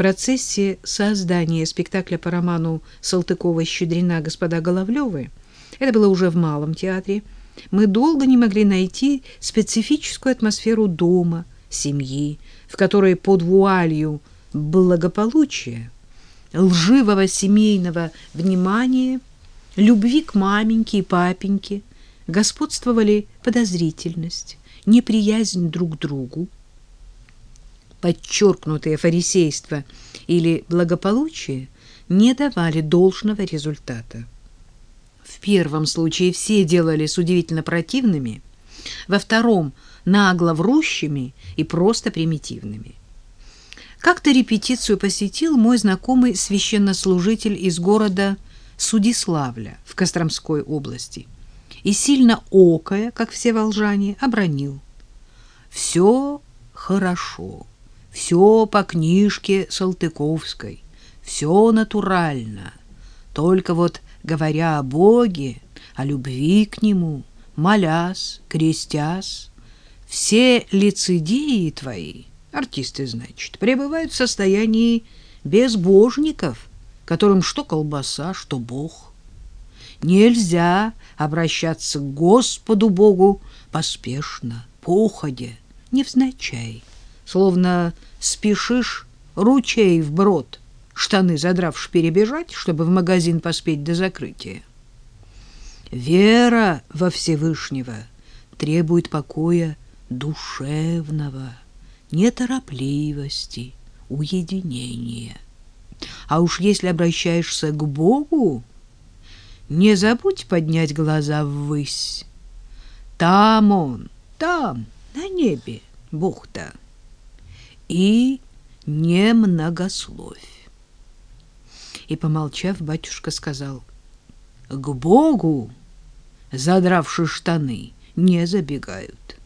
процессе создания спектакля по роману Салтыкова-Щедрина «Господа Головлёвы» это было уже в Малом театре, мы долго не могли найти специфическую атмосферу дома, семьи, в которой под вуалью благополучия, лживого семейного внимания, любви к маменьке и папеньке господствовали подозрительность, неприязнь друг к другу, подчеркнутое фарисейство или благополучие не давали должного результата. В первом случае все делались удивительно противными, во втором – нагло врущими и просто примитивными. Как-то репетицию посетил мой знакомый священнослужитель из города Судиславля в Костромской области и сильно окая, как все волжане, обронил. Все хорошо, все по книжке Салтыковской, все натурально. Только вот, говоря о Боге, о любви к Нему, молясь, крестясь, все лицедеи твои, артисты, значит, пребывают в состоянии безбожников, которым что колбаса, что Бог. Нельзя обращаться к Господу Богу поспешно, походя, невзначай, словно спешишь ручей вброд, штаны задравши перебежать, чтобы в магазин поспеть до закрытия. Вера во Всевышнего требует покоя душевного, неторопливости, уединения. А уж если обращаешься к Богу, не забудь поднять глаза ввысь. Там он, там, на небе, Бог-то. И не многословь. И, помолчав, батюшка сказал, к Богу, задравши штаны, не забегают.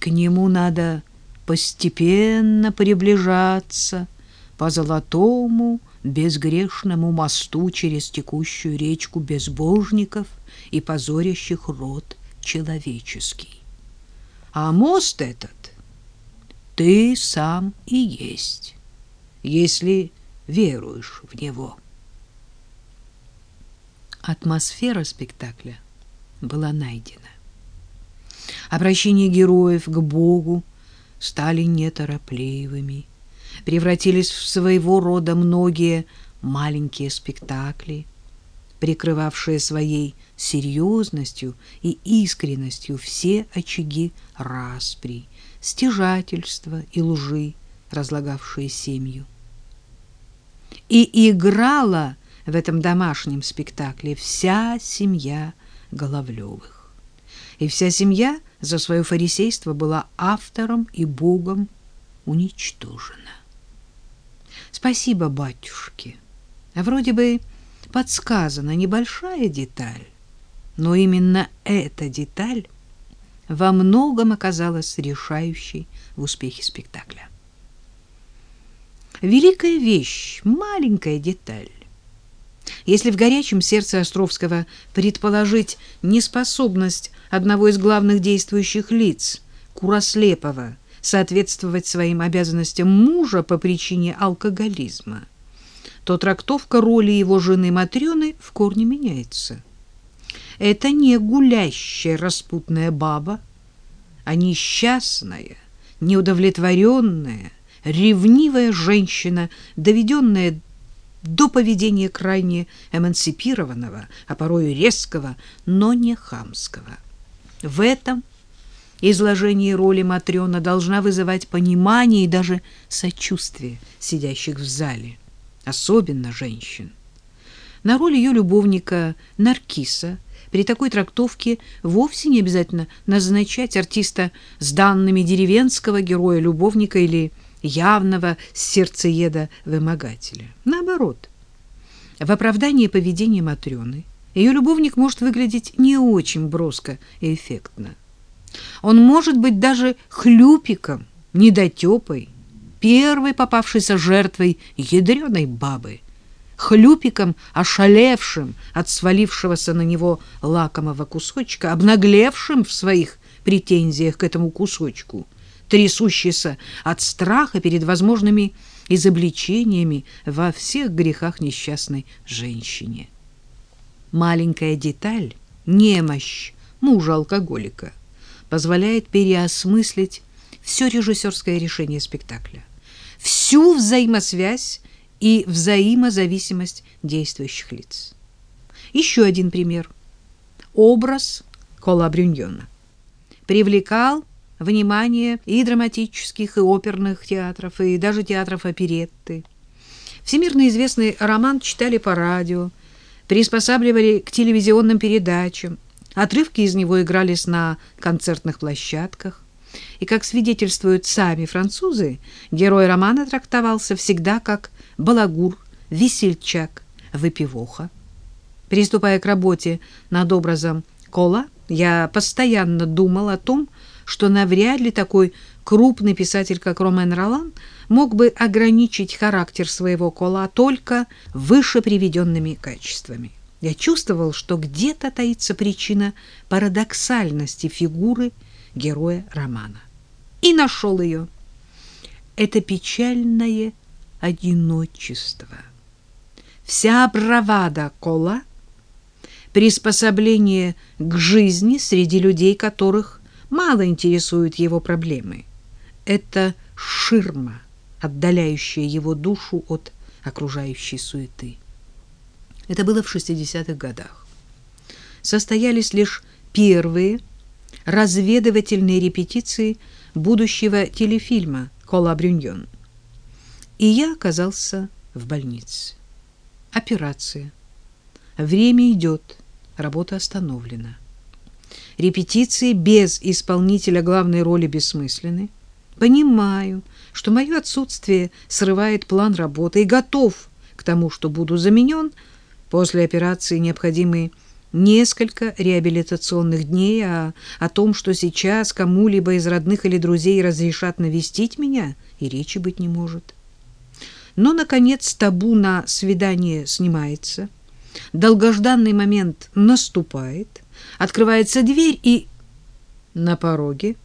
К нему надо постепенно приближаться по золотому безгрешному мосту через текущую речку безбожников и позорящих род человеческий. А мост этот ты сам и есть, если веруешь в него. Атмосфера спектакля была найдена. Обращения героев к Богу стали неторопливыми, превратились в своего рода многие маленькие спектакли, прикрывавшие своей серьезностью и искренностью все очаги распри, стяжательства и лжи, разлагавшие семью. И играла в этом домашнем спектакле вся семья Головлевых и вся семья за свое фарисейство была автором и Богом уничтожена. Спасибо батюшке. Вроде бы подсказана небольшая деталь, но именно эта деталь во многом оказалась решающей в успехе спектакля. Великая вещь, маленькая деталь. Если в горячем сердце Островского предположить неспособность одного из главных действующих лиц, Курослепова, соответствовать своим обязанностям мужа по причине алкоголизма, то трактовка роли его жены Матрёны в корне меняется. Это не гулящая распутная баба, а несчастная, неудовлетворенная, ревнивая женщина, доведенная до поведения крайне эмансипированного, а порой резкого, но не хамского. В этом изложении роли Матрёна должна вызывать понимание и даже сочувствие сидящих в зале, особенно женщин. На роль ее любовника Наркиса при такой трактовке вовсе не обязательно назначать артиста с данными деревенского героя-любовника или явного сердцееда-вымогателя. Наоборот, в оправдании поведения Матрёны ее любовник может выглядеть не очень броско и эффектно. Он может быть даже хлюпиком, недотепой, первой попавшейся жертвой ядреной бабы, хлюпиком, ошалевшим от свалившегося на него лакомого кусочка, обнаглевшим в своих претензиях к этому кусочку, трясущийся от страха перед возможными изобличениями во всех грехах несчастной женщине. Маленькая деталь, немощь мужа-алкоголика, позволяет переосмыслить все режиссерское решение спектакля, всю взаимосвязь и взаимозависимость действующих лиц. Еще один пример. Образ Кола Брюньона привлекал внимание и драматических, и оперных театров, и даже театров оперетты. Всемирно известный роман читали по радио, приспосабливали к телевизионным передачам, отрывки из него игрались на концертных площадках. И, как свидетельствуют сами французы, герой романа трактовался всегда как балагур, весельчак, выпивоха. Приступая к работе над образом Кола, я постоянно думал о том, что навряд ли такой крупный писатель, как Ромен Ролан, мог бы ограничить характер своего кола только выше приведенными качествами. Я чувствовал, что где-то таится причина парадоксальности фигуры героя романа. И нашел ее. Это печальное одиночество. Вся бравада кола — приспособление к жизни среди людей, которых мало интересуют его проблемы. Это ширма, отдаляющая его душу от окружающей суеты. Это было в 60-х годах. Состоялись лишь первые разведывательные репетиции будущего телефильма «Кола Брюньон». И я оказался в больнице. Операция. Время идет, работа остановлена. Репетиции без исполнителя главной роли бессмысленны. Понимаю, что мое отсутствие срывает план работы и готов к тому, что буду заменен. После операции необходимы несколько реабилитационных дней, а о том, что сейчас кому-либо из родных или друзей разрешат навестить меня, и речи быть не может. Но, наконец, табу на свидание снимается. Долгожданный момент наступает открывается дверь, и на пороге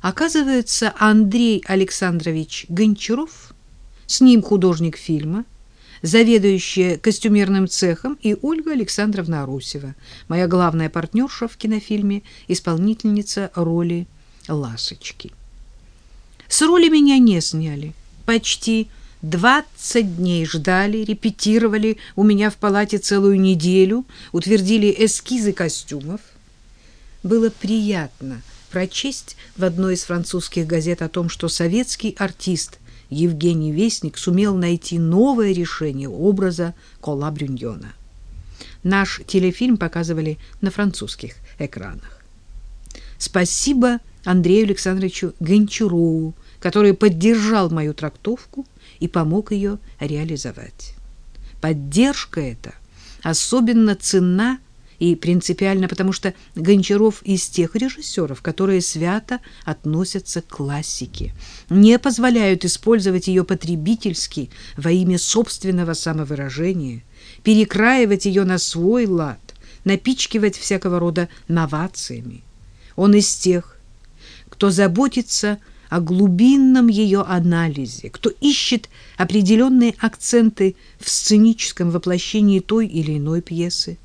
оказывается Андрей Александрович Гончаров, с ним художник фильма, заведующая костюмерным цехом, и Ольга Александровна Русева, моя главная партнерша в кинофильме, исполнительница роли Ласочки. С роли меня не сняли. Почти Двадцать дней ждали, репетировали у меня в палате целую неделю, утвердили эскизы костюмов. Было приятно прочесть в одной из французских газет о том, что советский артист Евгений Вестник сумел найти новое решение образа Кола Брюньона. Наш телефильм показывали на французских экранах. Спасибо Андрею Александровичу Гончарову, который поддержал мою трактовку и помог ее реализовать. Поддержка эта особенно ценна и принципиально, потому что Гончаров из тех режиссеров, которые свято относятся к классике, не позволяют использовать ее потребительски во имя собственного самовыражения, перекраивать ее на свой лад, напичкивать всякого рода новациями. Он из тех, кто заботится о глубинном ее анализе, кто ищет определенные акценты в сценическом воплощении той или иной пьесы.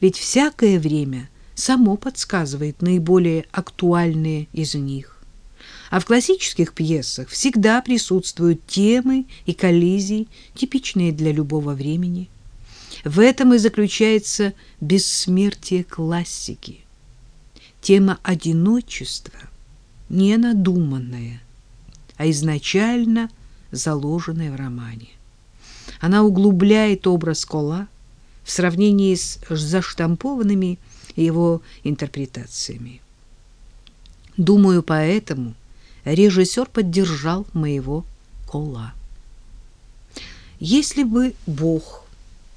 Ведь всякое время само подсказывает наиболее актуальные из них. А в классических пьесах всегда присутствуют темы и коллизии, типичные для любого времени. В этом и заключается бессмертие классики. Тема одиночества – не надуманная, а изначально заложенная в романе. Она углубляет образ Кола в сравнении с заштампованными его интерпретациями. Думаю, поэтому режиссер поддержал моего Кола. Если бы Бог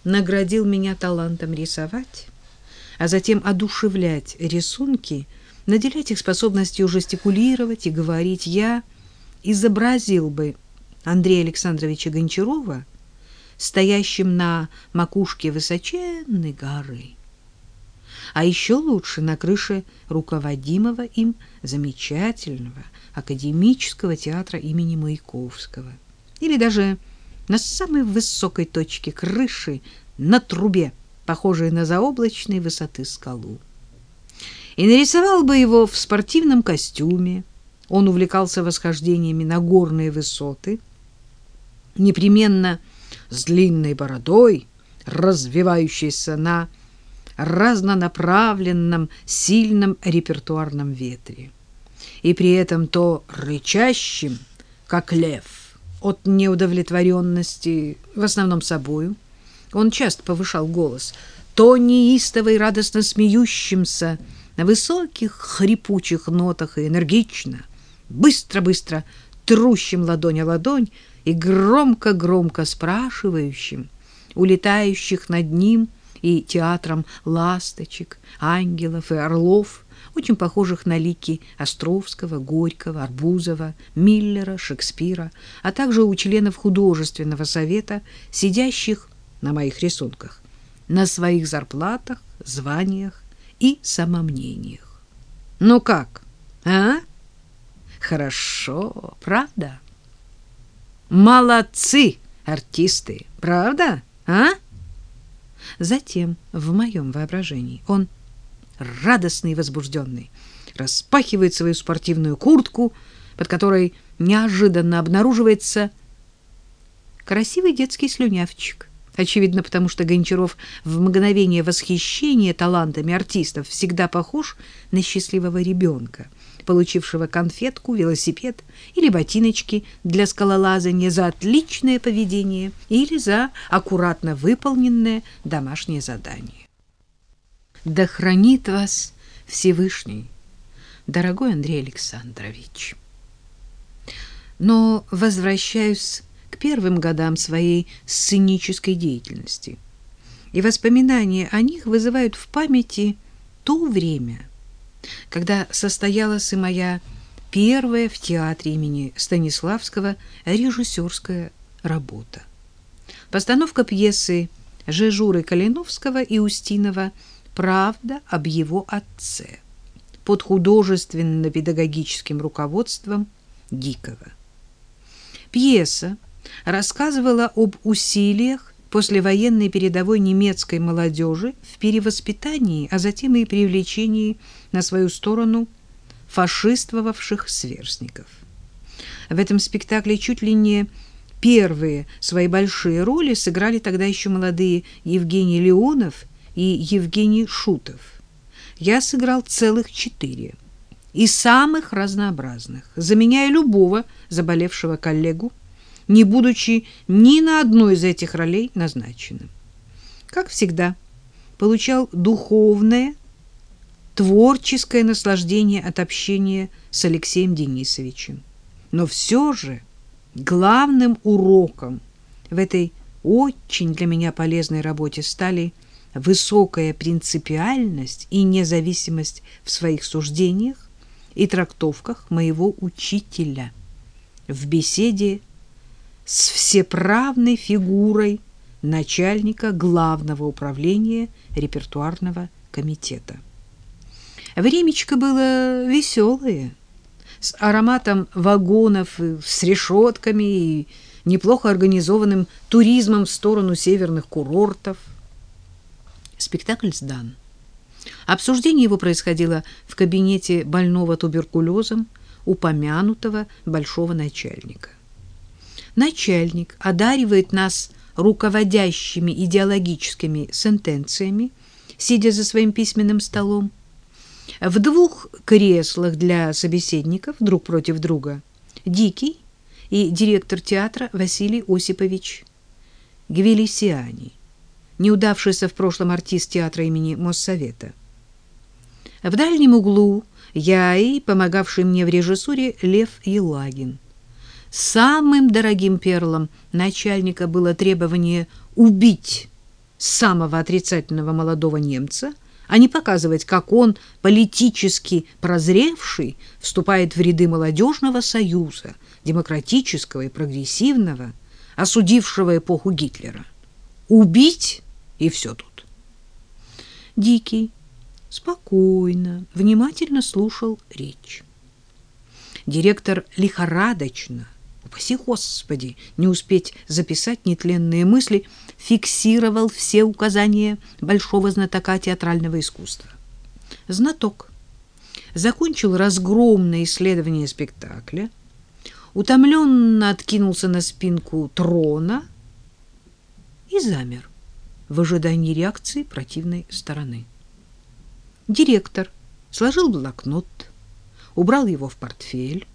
наградил меня талантом рисовать, а затем одушевлять рисунки – наделять их способностью жестикулировать и говорить, я изобразил бы Андрея Александровича Гончарова стоящим на макушке высоченной горы. а еще лучше на крыше руководимого им замечательного академического театра имени Маяковского. Или даже на самой высокой точке крыши на трубе, похожей на заоблачной высоты скалу. И нарисовал бы его в спортивном костюме. Он увлекался восхождениями на горные высоты, непременно с длинной бородой, развивающейся на разнонаправленном, сильном репертуарном ветре. И при этом то рычащим, как лев, от неудовлетворенности, в основном собою, он часто повышал голос, то неистово и радостно смеющимся на высоких хрипучих нотах и энергично, быстро-быстро трущим ладонь о ладонь и громко-громко спрашивающим, улетающих над ним и театром ласточек, ангелов и орлов, очень похожих на лики Островского, Горького, Арбузова, Миллера, Шекспира, а также у членов художественного совета, сидящих на моих рисунках, на своих зарплатах, званиях и самомнениях. Ну как, а? Хорошо, правда? Молодцы, артисты, правда, а? Затем в моем воображении он, радостный и возбужденный, распахивает свою спортивную куртку, под которой неожиданно обнаруживается красивый детский слюнявчик. Очевидно, потому что Гончаров в мгновение восхищения талантами артистов всегда похож на счастливого ребенка, получившего конфетку, велосипед или ботиночки для скалолазания за отличное поведение или за аккуратно выполненное домашнее задание. Да хранит вас Всевышний, дорогой Андрей Александрович. Но возвращаюсь к первым годам своей сценической деятельности. И воспоминания о них вызывают в памяти то время, когда состоялась и моя первая в театре имени Станиславского режиссерская работа. Постановка пьесы Жежуры Калиновского и Устинова «Правда об его отце» под художественно-педагогическим руководством Гикова. Пьеса рассказывала об усилиях послевоенной передовой немецкой молодежи в перевоспитании, а затем и привлечении на свою сторону фашистовавших сверстников. В этом спектакле чуть ли не первые свои большие роли сыграли тогда еще молодые Евгений Леонов и Евгений Шутов. Я сыграл целых четыре, и самых разнообразных, заменяя любого заболевшего коллегу, не будучи ни на одной из этих ролей назначенным. Как всегда, получал духовное, творческое наслаждение от общения с Алексеем Денисовичем. Но все же главным уроком в этой очень для меня полезной работе стали высокая принципиальность и независимость в своих суждениях и трактовках моего учителя в беседе с всеправной фигурой начальника главного управления репертуарного комитета. Времечко было веселое, с ароматом вагонов, с решетками и неплохо организованным туризмом в сторону северных курортов. Спектакль сдан. Обсуждение его происходило в кабинете больного туберкулезом упомянутого большого начальника начальник одаривает нас руководящими идеологическими сентенциями, сидя за своим письменным столом. В двух креслах для собеседников друг против друга Дикий и директор театра Василий Осипович Гвелисиани, неудавшийся в прошлом артист театра имени Моссовета. В дальнем углу я и помогавший мне в режиссуре Лев Елагин – Самым дорогим перлом начальника было требование убить самого отрицательного молодого немца, а не показывать, как он, политически прозревший, вступает в ряды молодежного союза, демократического и прогрессивного, осудившего эпоху Гитлера. Убить и все тут. Дикий, спокойно, внимательно слушал речь. Директор лихорадочно, упаси Господи, не успеть записать нетленные мысли, фиксировал все указания большого знатока театрального искусства. Знаток закончил разгромное исследование спектакля, утомленно откинулся на спинку трона и замер в ожидании реакции противной стороны. Директор сложил блокнот, убрал его в портфель,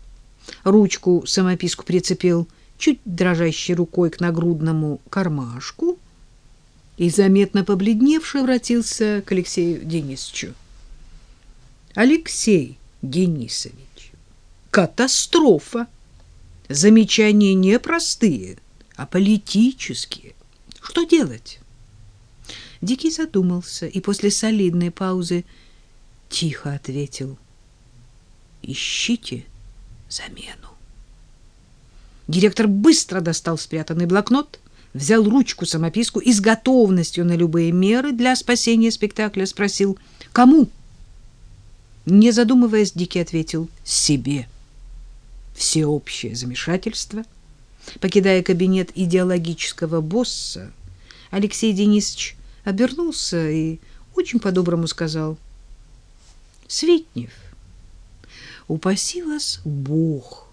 ручку самописку прицепил чуть дрожащей рукой к нагрудному кармашку и, заметно побледневший, обратился к Алексею Денисовичу. Алексей Денисович, катастрофа! Замечания не простые, а политические. Что делать? Дикий задумался и после солидной паузы тихо ответил. Ищите замену. Директор быстро достал спрятанный блокнот, взял ручку-самописку и с готовностью на любые меры для спасения спектакля спросил «Кому?» Не задумываясь, Дикий ответил «Себе». Всеобщее замешательство. Покидая кабинет идеологического босса, Алексей Денисович обернулся и очень по-доброму сказал «Светнев, упаси вас Бог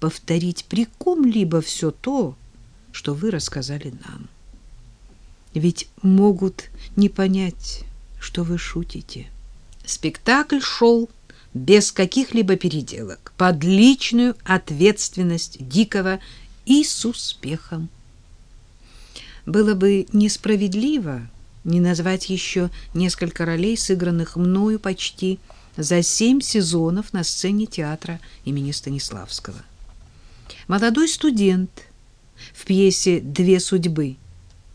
повторить при ком-либо все то, что вы рассказали нам. Ведь могут не понять, что вы шутите». Спектакль шел без каких-либо переделок, под личную ответственность Дикого и с успехом. Было бы несправедливо не назвать еще несколько ролей, сыгранных мною почти за семь сезонов на сцене театра имени Станиславского. Молодой студент в пьесе «Две судьбы»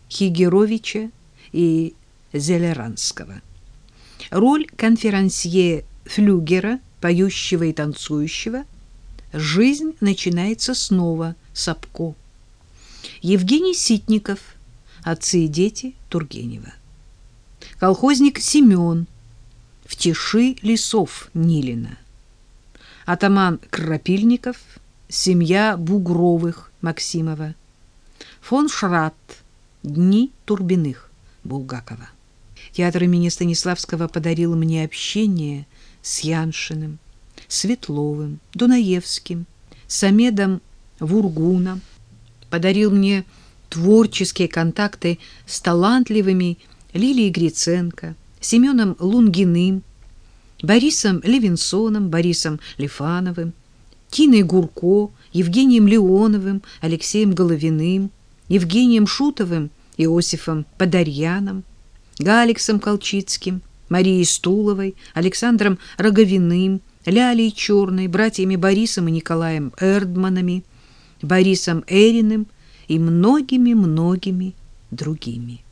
Хигеровича и Зелеранского. Роль конферансье Флюгера, поющего и танцующего. Жизнь начинается снова. Сапко. Евгений Ситников. Отцы и дети Тургенева колхозник Семен в тиши лесов Нилина, атаман Крапильников, семья Бугровых Максимова, фон Шрат, дни Турбиных Булгакова. Театр имени Станиславского подарил мне общение с Яншиным, Светловым, Дунаевским, Самедом Вургуном, подарил мне творческие контакты с талантливыми Лилией Гриценко, Семеном Лунгиным, Борисом Левинсоном, Борисом Лифановым, Тиной Гурко, Евгением Леоновым, Алексеем Головиным, Евгением Шутовым, Иосифом Подорьяном, Галиксом Колчицким, Марией Стуловой, Александром Роговиным, Лялей Черной, братьями Борисом и Николаем Эрдманами, Борисом Эриным и многими-многими другими.